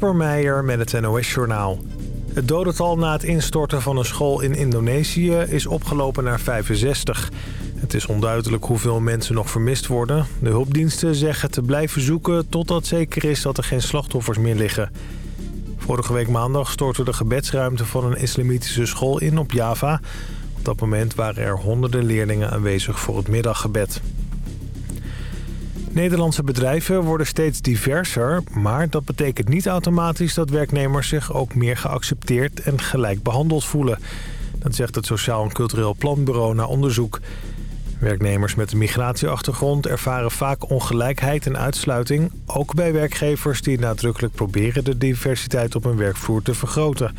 Kasper Meijer met het NOS-journaal. Het dodental na het instorten van een school in Indonesië is opgelopen naar 65. Het is onduidelijk hoeveel mensen nog vermist worden. De hulpdiensten zeggen te blijven zoeken totdat zeker is dat er geen slachtoffers meer liggen. Vorige week maandag stortte de gebedsruimte van een islamitische school in op Java. Op dat moment waren er honderden leerlingen aanwezig voor het middaggebed. Nederlandse bedrijven worden steeds diverser... maar dat betekent niet automatisch dat werknemers zich ook meer geaccepteerd en gelijk behandeld voelen. Dat zegt het Sociaal en Cultureel Planbureau na onderzoek. Werknemers met een migratieachtergrond ervaren vaak ongelijkheid en uitsluiting... ook bij werkgevers die nadrukkelijk proberen de diversiteit op hun werkvloer te vergroten.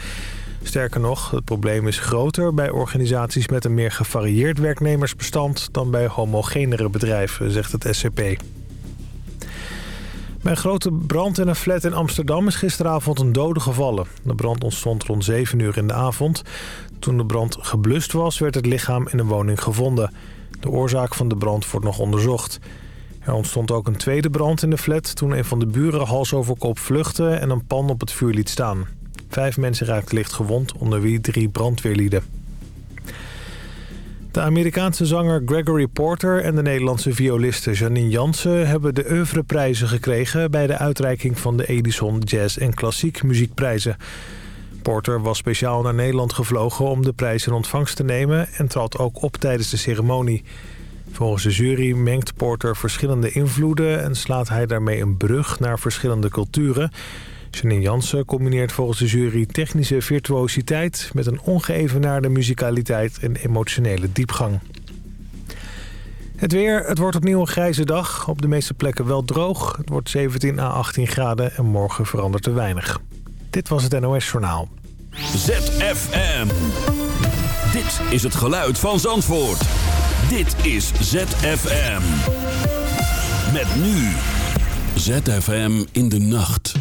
Sterker nog, het probleem is groter bij organisaties met een meer gevarieerd werknemersbestand... dan bij homogenere bedrijven, zegt het SCP. Bij een grote brand in een flat in Amsterdam is gisteravond een dode gevallen. De brand ontstond rond 7 uur in de avond. Toen de brand geblust was, werd het lichaam in een woning gevonden. De oorzaak van de brand wordt nog onderzocht. Er ontstond ook een tweede brand in de flat toen een van de buren hals over kop vluchtte en een pan op het vuur liet staan. Vijf mensen raakten licht gewond, onder wie drie brandweerlieden. De Amerikaanse zanger Gregory Porter en de Nederlandse violiste Janine Jansen... hebben de oeuvreprijzen gekregen bij de uitreiking van de Edison Jazz en Klassiek Muziekprijzen. Porter was speciaal naar Nederland gevlogen om de prijs in ontvangst te nemen... en trad ook op tijdens de ceremonie. Volgens de jury mengt Porter verschillende invloeden... en slaat hij daarmee een brug naar verschillende culturen... Janine Jansen combineert volgens de jury technische virtuositeit... met een ongeëvenaarde muzikaliteit en emotionele diepgang. Het weer, het wordt opnieuw een grijze dag. Op de meeste plekken wel droog. Het wordt 17 à 18 graden en morgen verandert er weinig. Dit was het NOS Journaal. ZFM. Dit is het geluid van Zandvoort. Dit is ZFM. Met nu. ZFM in de nacht.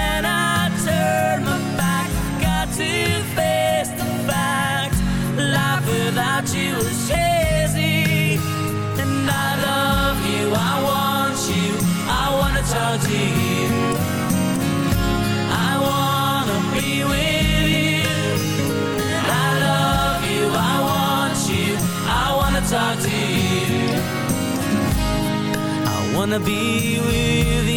wanna be with you.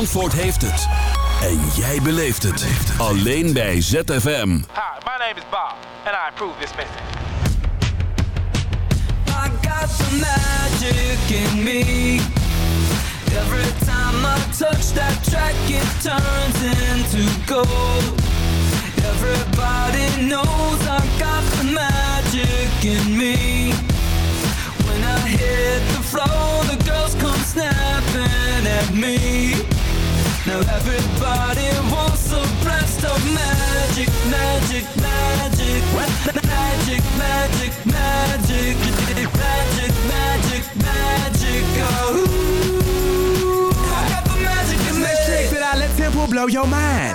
Zandvoort heeft het. En jij beleeft het. Alleen bij ZFM. Hi, my name is Bob, and I approve this message. I got the magic in me. Every time I touch that track, it turns into gold. Everybody knows I got the magic in me. When I hit the floor, the girls come snapping at me. Now everybody wants a blast of magic, magic, magic. Magic, magic, magic Magic, magic, magic, oh. I got the magic in me. Next trick that I let Temple blow your mind.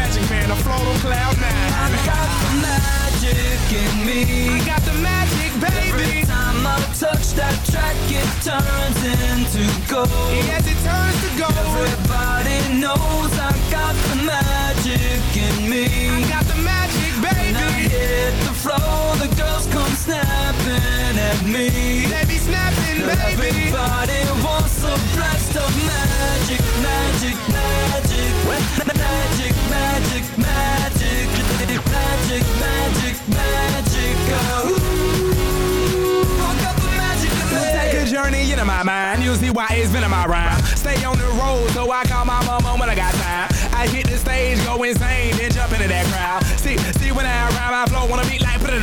Magic Man, I float on cloud nine. I got the magic in me. I got the magic, baby. Every time I touch that track, it turns into gold. Yes, it turns to gold. Everybody knows I got the magic in me. I got the magic, When I hit the floor, the girls come snapping at me. They Everybody wants a blast of magic, magic, magic, magic, magic, magic, magic, magic, magic. Oh. Take a journey into my mind. You'll see why it's been in my rhyme. Stay on the road, so I call my mama when I got time. I hit the stage, go insane, then jump into that crowd. See, see when I rhyme, I flow on a beat like put it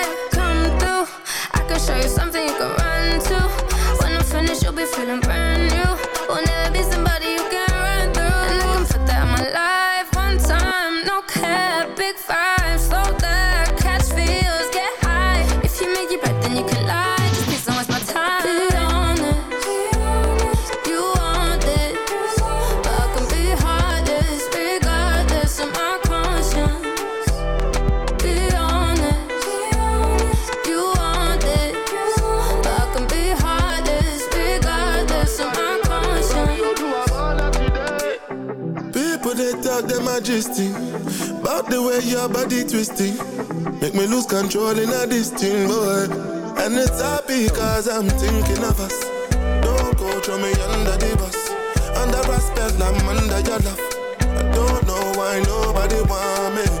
About the way your body twisting. Make me lose control in a this boy. And it's happy cause I'm thinking of us. Don't go throw me under the bus. Under respect, I'm under your love. I don't know why nobody want me.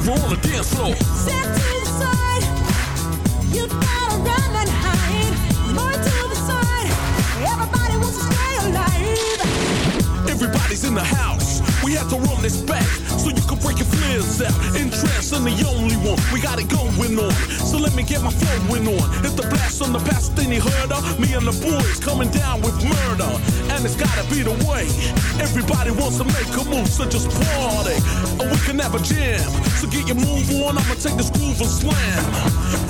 Fever on the dance floor. Step to the side. You gotta run and hide. More to the side. Everybody wants to stay alive. Everybody's in the house. We have to run this back so you can break your flares out. Interest in the only one. We got it going on. So let me get my flowing on. If the blast on the past then you heard of me and the boys coming down with murder. And it's gotta be the way. Everybody wants to make a move, so just party. And we can have a jam. So get your move on, I'ma take this groove and slam.